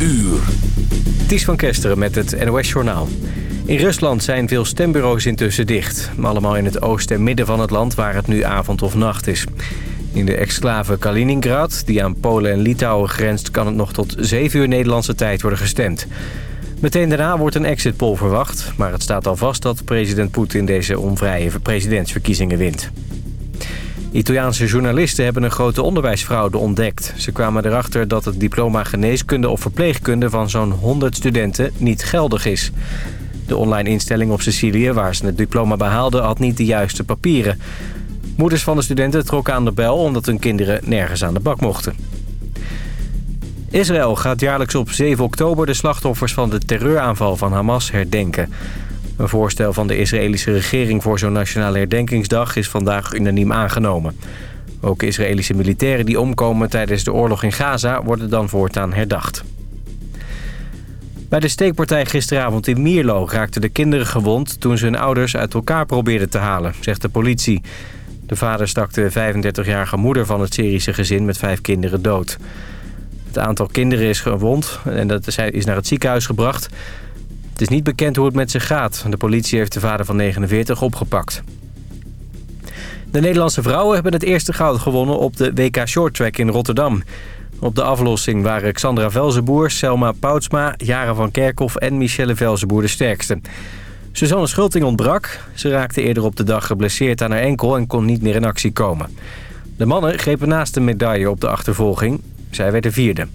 uur. Ties van Kesteren met het NOS-journaal. In Rusland zijn veel stembureaus intussen dicht. Allemaal in het oosten en midden van het land waar het nu avond of nacht is. In de exclave Kaliningrad, die aan Polen en Litouwen grenst... kan het nog tot 7 uur Nederlandse tijd worden gestemd. Meteen daarna wordt een exit poll verwacht... maar het staat al vast dat president Poetin deze onvrije presidentsverkiezingen wint. Italiaanse journalisten hebben een grote onderwijsfraude ontdekt. Ze kwamen erachter dat het diploma geneeskunde of verpleegkunde van zo'n 100 studenten niet geldig is. De online instelling op Sicilië, waar ze het diploma behaalden, had niet de juiste papieren. Moeders van de studenten trokken aan de bel omdat hun kinderen nergens aan de bak mochten. Israël gaat jaarlijks op 7 oktober de slachtoffers van de terreuraanval van Hamas herdenken. Een voorstel van de Israëlische regering voor zo'n nationale herdenkingsdag is vandaag unaniem aangenomen. Ook Israëlische militairen die omkomen tijdens de oorlog in Gaza worden dan voortaan herdacht. Bij de steekpartij gisteravond in Mierlo raakten de kinderen gewond... toen ze hun ouders uit elkaar probeerden te halen, zegt de politie. De vader stak de 35-jarige moeder van het Syrische gezin met vijf kinderen dood. Het aantal kinderen is gewond en dat is naar het ziekenhuis gebracht. Het is niet bekend hoe het met ze gaat. De politie heeft de vader van 49 opgepakt. De Nederlandse vrouwen hebben het eerste goud gewonnen op de WK Shorttrack in Rotterdam. Op de aflossing waren Xandra Velzenboer, Selma Poutsma, Jaren van Kerkhoff en Michelle Velzenboer de sterkste. Suzanne Schulting ontbrak. Ze raakte eerder op de dag geblesseerd aan haar enkel en kon niet meer in actie komen. De mannen grepen naast de medaille op de achtervolging. Zij werd de vierde.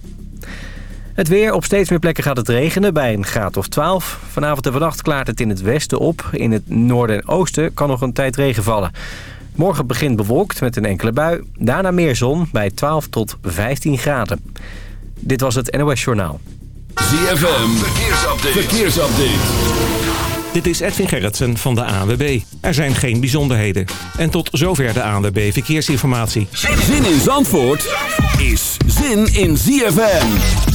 Het weer. Op steeds meer plekken gaat het regenen bij een graad of 12. Vanavond en vannacht klaart het in het westen op. In het noorden en oosten kan nog een tijd regen vallen. Morgen begint bewolkt met een enkele bui. Daarna meer zon bij 12 tot 15 graden. Dit was het NOS Journaal. ZFM. Verkeersupdate. Verkeersupdate. Dit is Edwin Gerritsen van de ANWB. Er zijn geen bijzonderheden. En tot zover de ANWB Verkeersinformatie. Zin in Zandvoort is zin in ZFM.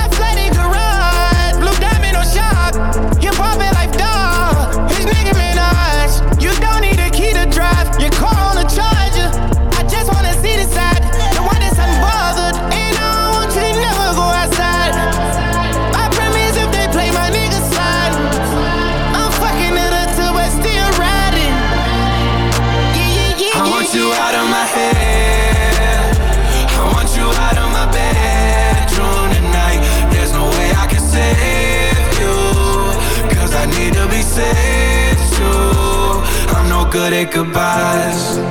Goodbyes.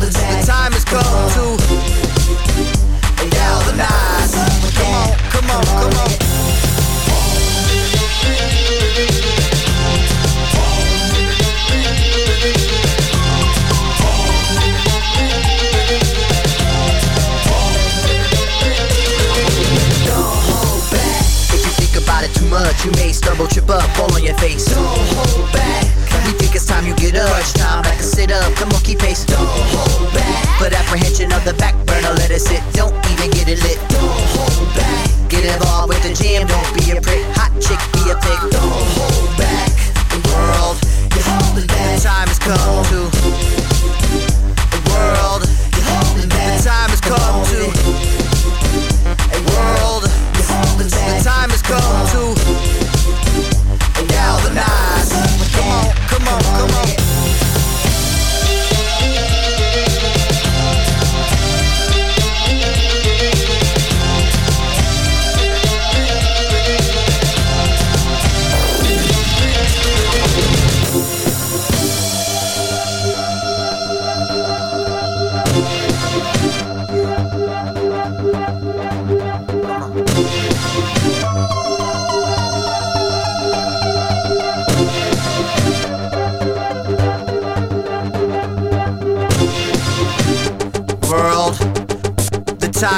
The time has come to galvanize. Come on, come on, come on. If you think about it too much, you may stumble, trip up, fall on your face. Don't hold back. We think it's time you get up. Crunch time, back to sit up, the monkey pace. Don't hold back. Put apprehension of the back burner, let it sit. Don't even get it lit. Don't hold back. Get involved with the jam, don't be a prick. Hot chick, be a pig. Don't hold back. The world, you're holding back. The time has come to. The world, you're holding back. The time has come to. A world, you're holding back. The time has come to.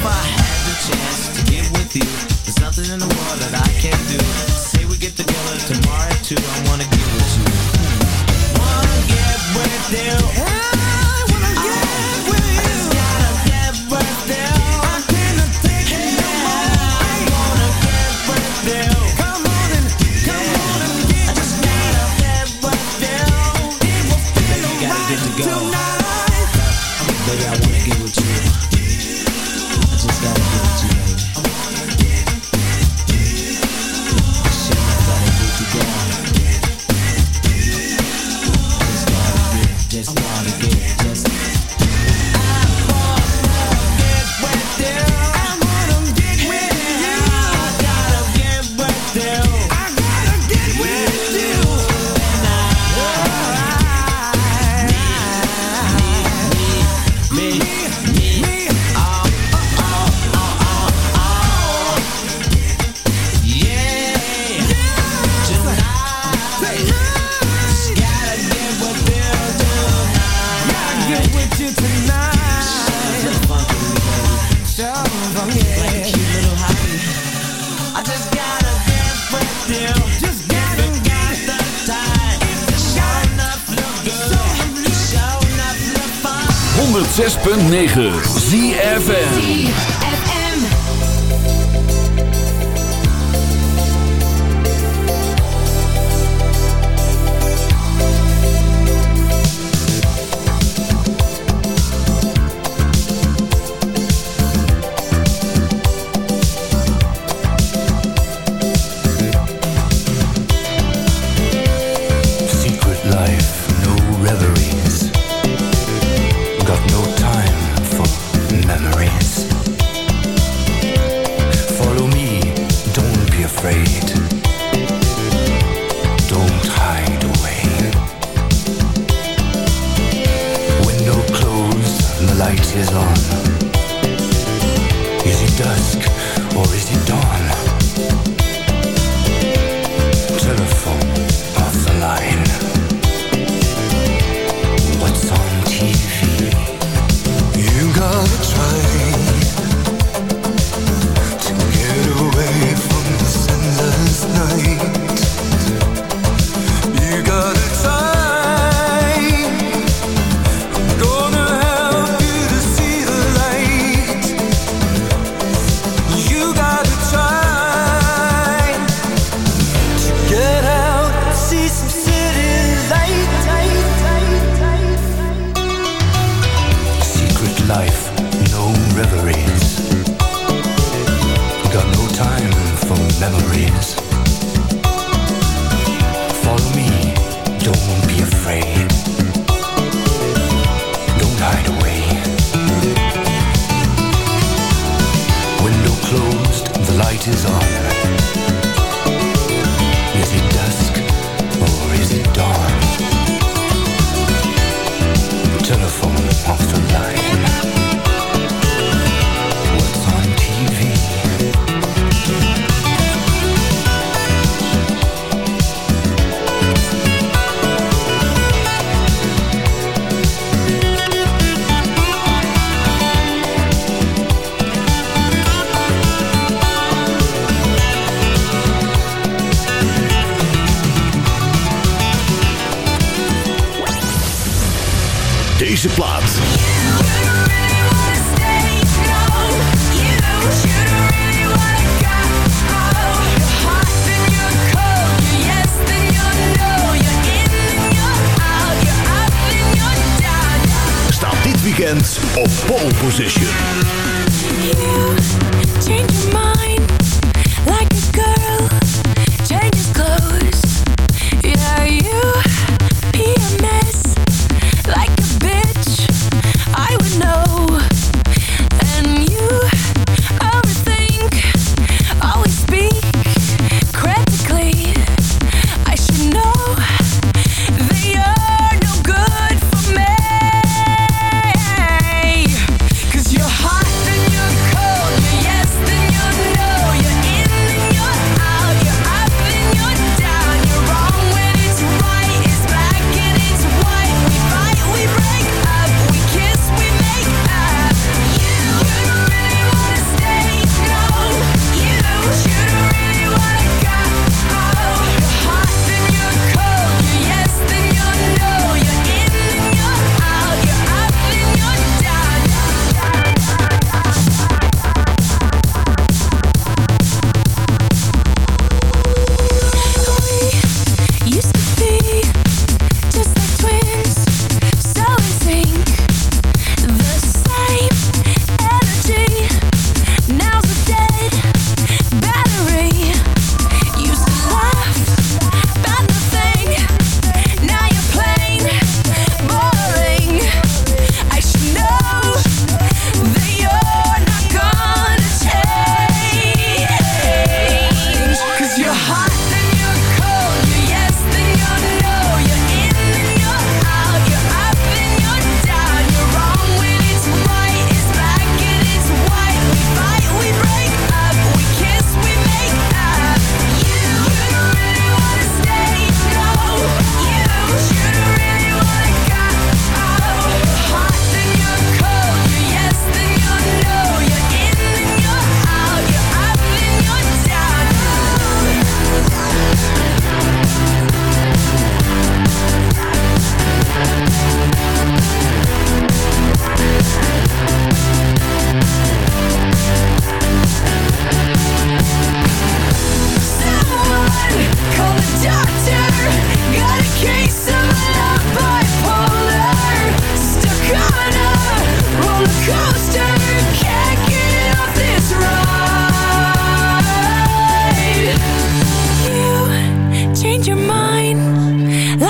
If I had the chance to get with you, there's nothing in the world 6.9 ZFN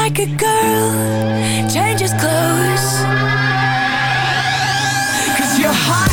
naked girl changes clothes. Cause you're hot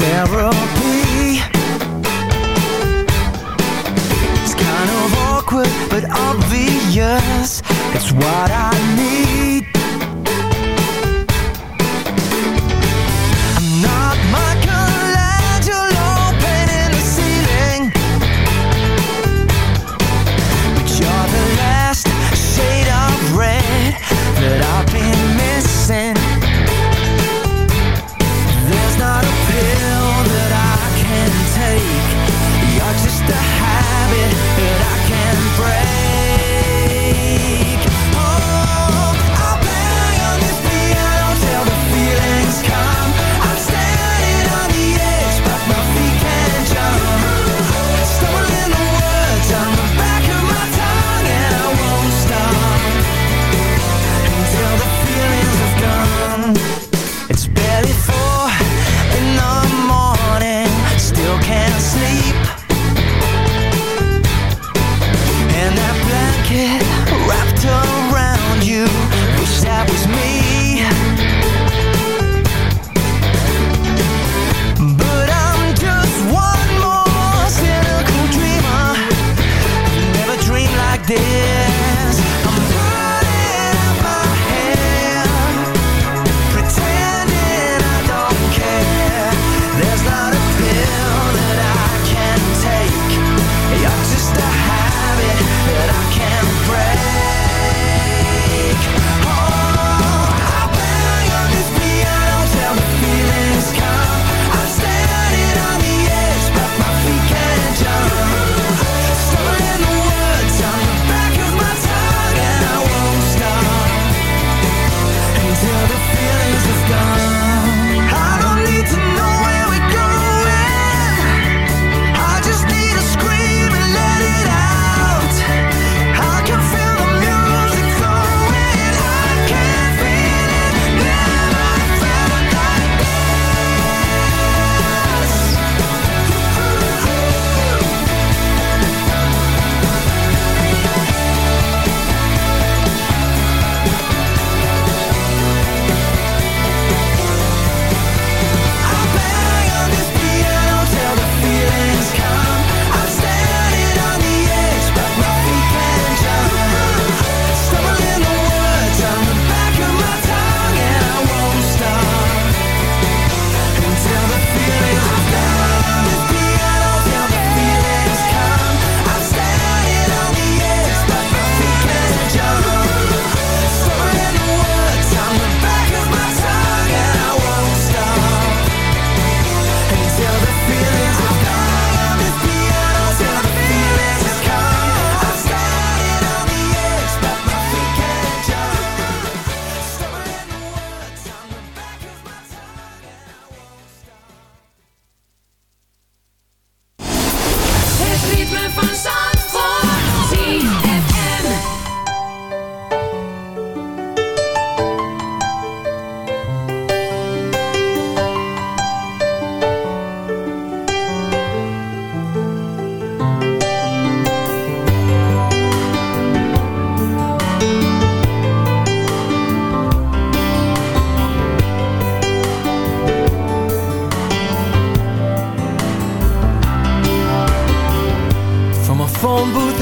my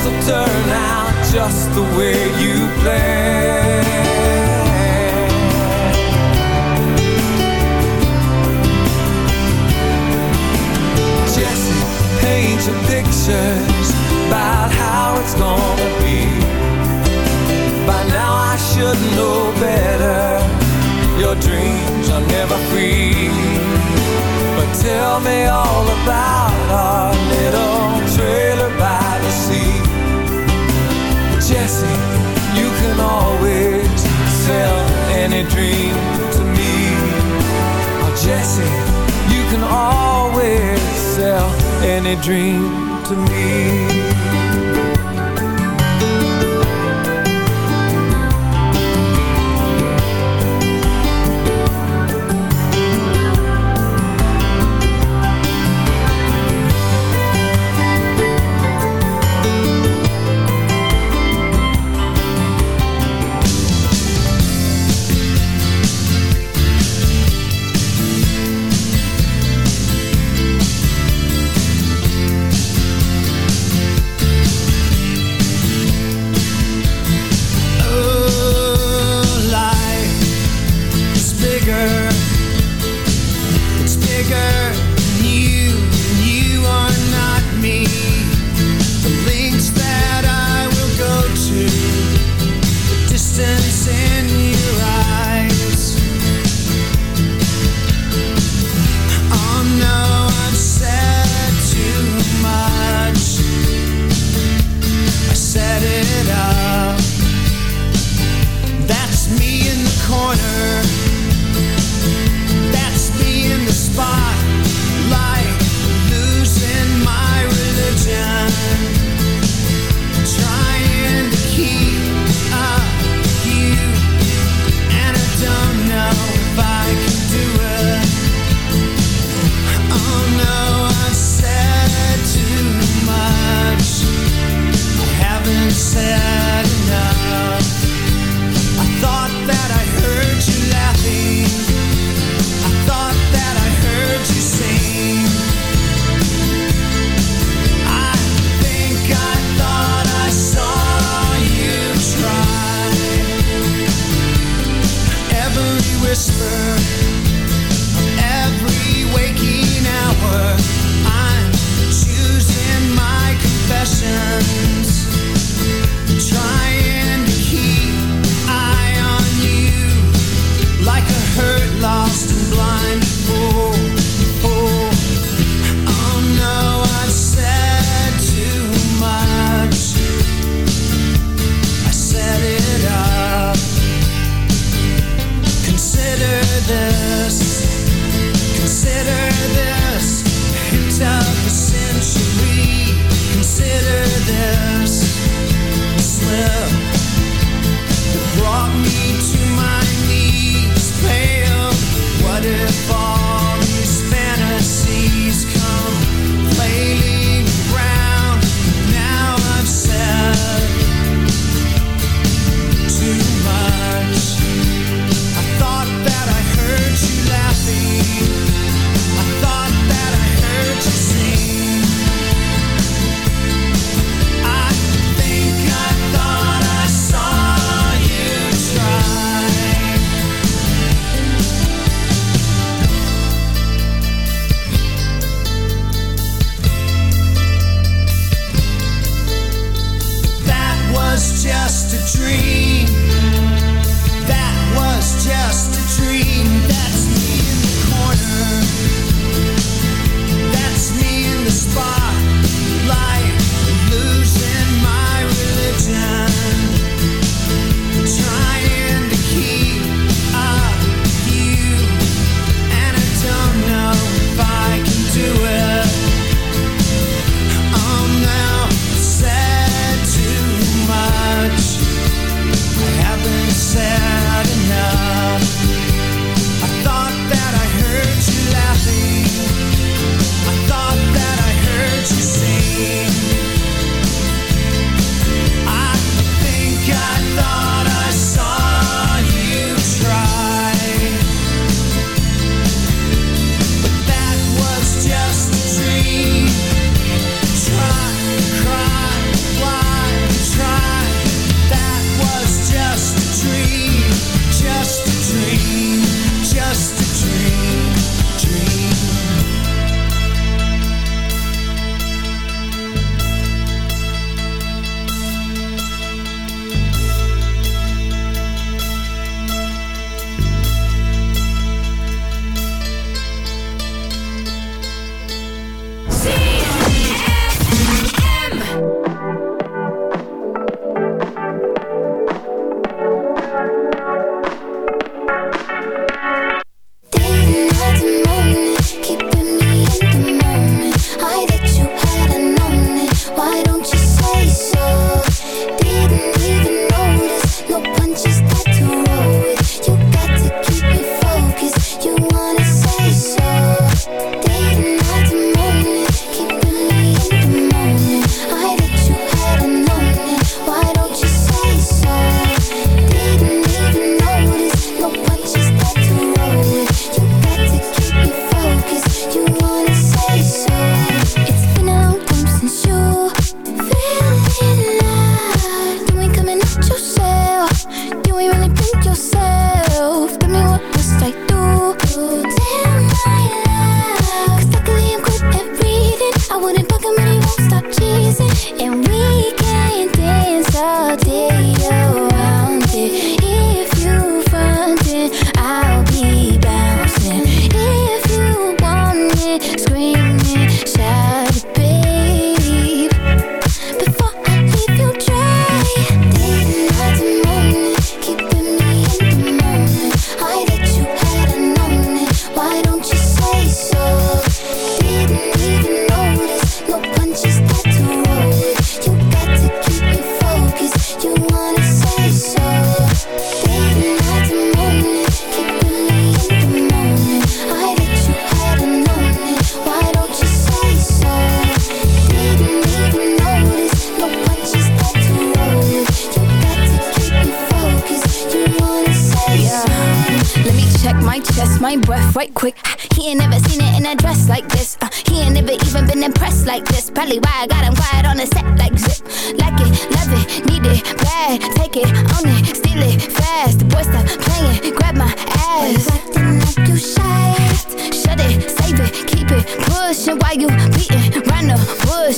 Things will turn out just the way you planned.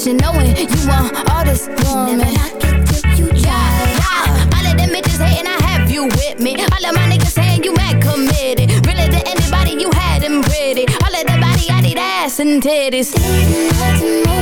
should know. You want all this woman. Never knock it till you Yeah, all of them bitches hating, I have you with me. All of my niggas saying you mad committed. Really to anybody, you had them pretty. All of the body, I need ass and titties. Didn't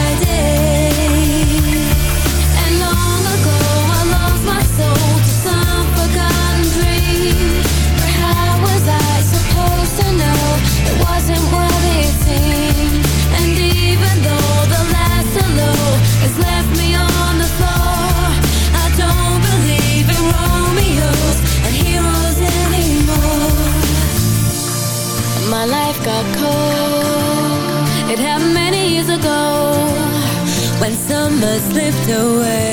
ago when summer slipped away.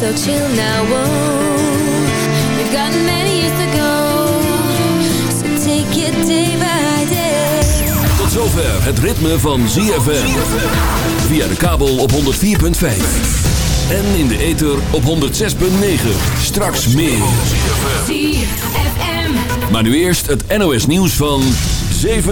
So chill now, whoa. We've got many years to go. So take it day by day. Tot zover het ritme van ZFM. Via de kabel op 104.5. En in de ether op 106.9. Straks meer. ZFM. Maar nu eerst het NOS nieuws van 7